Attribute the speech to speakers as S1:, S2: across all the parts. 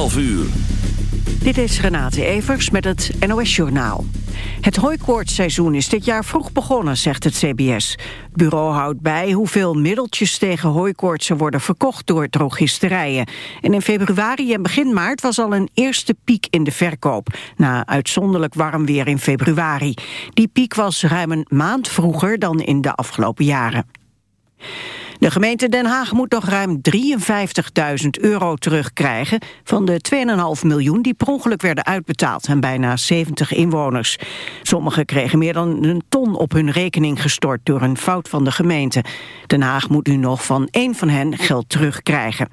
S1: 12 uur.
S2: Dit is Renate Evers met het NOS Journaal. Het hooikoortseizoen is dit jaar vroeg begonnen, zegt het CBS. Het bureau houdt bij hoeveel middeltjes tegen hooikoortsen worden verkocht door drogisterijen. En in februari en begin maart was al een eerste piek in de verkoop... na uitzonderlijk warm weer in februari. Die piek was ruim een maand vroeger dan in de afgelopen jaren. De gemeente Den Haag moet nog ruim 53.000 euro terugkrijgen... van de 2,5 miljoen die per ongeluk werden uitbetaald... aan bijna 70 inwoners. Sommigen kregen meer dan een ton op hun rekening gestort... door een fout van de gemeente. Den Haag moet nu nog van één van hen geld terugkrijgen.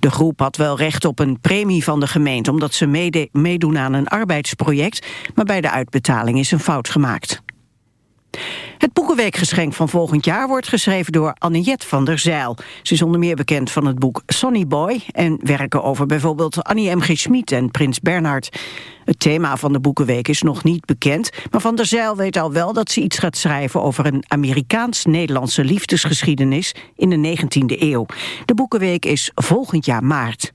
S2: De groep had wel recht op een premie van de gemeente... omdat ze meedoen aan een arbeidsproject... maar bij de uitbetaling is een fout gemaakt. Het Boekenweekgeschenk van volgend jaar wordt geschreven door Anniette van der Zeil. Ze is onder meer bekend van het boek Sonny Boy... en werken over bijvoorbeeld Annie M. G. Schmid en Prins Bernhard. Het thema van de Boekenweek is nog niet bekend... maar Van der Zeil weet al wel dat ze iets gaat schrijven... over een Amerikaans-Nederlandse liefdesgeschiedenis in de 19e eeuw. De Boekenweek is volgend jaar maart.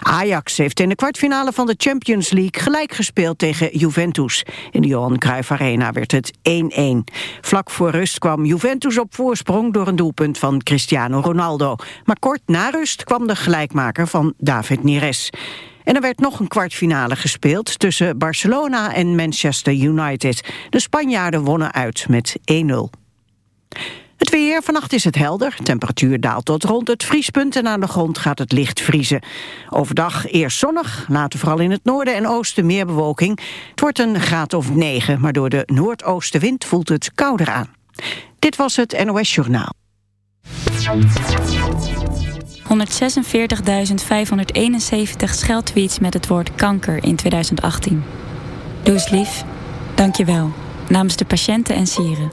S2: Ajax heeft in de kwartfinale van de Champions League gelijk gespeeld tegen Juventus. In de Johan Cruijff Arena werd het 1-1. Vlak voor rust kwam Juventus op voorsprong door een doelpunt van Cristiano Ronaldo. Maar kort na rust kwam de gelijkmaker van David Neres. En er werd nog een kwartfinale gespeeld tussen Barcelona en Manchester United. De Spanjaarden wonnen uit met 1-0. Het weer, vannacht is het helder. Temperatuur daalt tot rond het vriespunt en aan de grond gaat het licht vriezen. Overdag eerst zonnig, later vooral in het noorden en oosten meer bewolking. Het wordt een graad of 9, maar door de noordoostenwind voelt het kouder aan. Dit was het NOS Journaal.
S3: 146.571 scheldtweets met het woord kanker in 2018. Doe eens lief. Dank je wel. Namens de patiënten en sieren.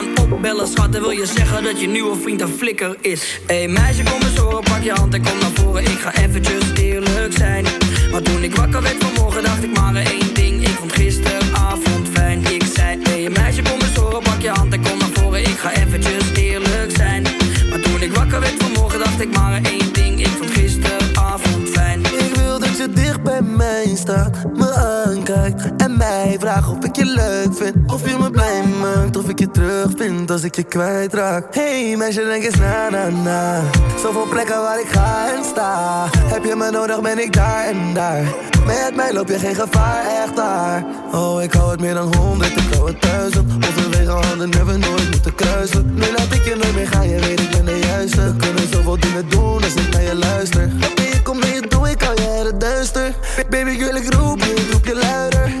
S4: opbellen, schat. En wil je zeggen dat je nieuwe vriend een flikker is. Hé hey, meisje, kom eens horen, pak je hand en kom naar voren. Ik ga eventjes eerlijk zijn. Maar toen ik wakker werd vanmorgen, dacht ik maar één ding. Ik vond gisteravond fijn. Ik zei, hé hey, meisje, kom eens horen, pak je hand en kom naar voren. Ik ga eventjes eerlijk zijn. Maar toen ik wakker werd vanmorgen, dacht ik maar één ding. Ik vond gisteravond fijn.
S5: Ik wil dat je dicht bij mij staat, me aankijkt en mij vraagt of ik je leuk vind. Of je me blij maakt, of ik je terugvind als ik je kwijtraak. Hey meisje, denk eens na na na. Zoveel plekken waar ik ga en sta. Heb je me nodig, ben ik daar en daar. Met mij loop je geen gevaar, echt daar. Oh, ik hou het meer dan honderd, ik hou het duizend. Overwege handen hebben nooit moeten kruisen. Nu laat ik je nooit meer gaan, je weet ik ben de juiste. We kunnen zoveel dingen doen als ik naar je luister. Ik kom mee, doe ik al het duister. Baby, wil ik roep je, roep je luider.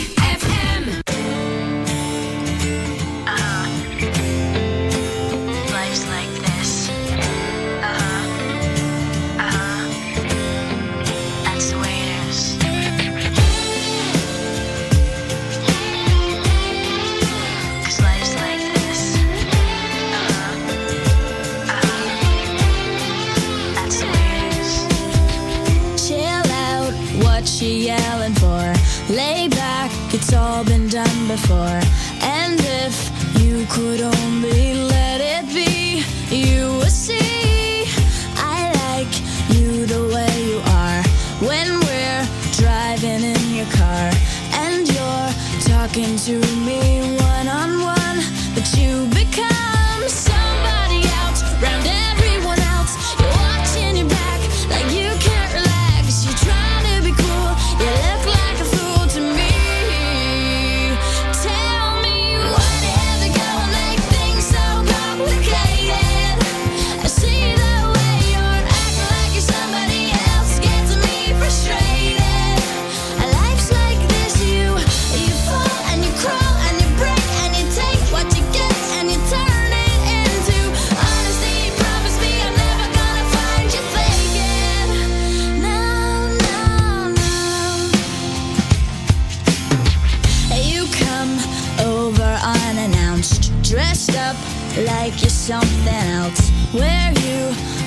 S3: something else where you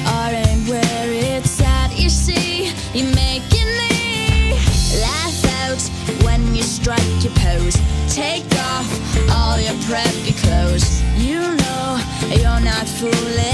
S3: are and where it's at. You see, you're making me laugh out when you strike your pose. Take off all your preppy clothes. You know you're not fooling.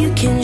S6: you
S7: can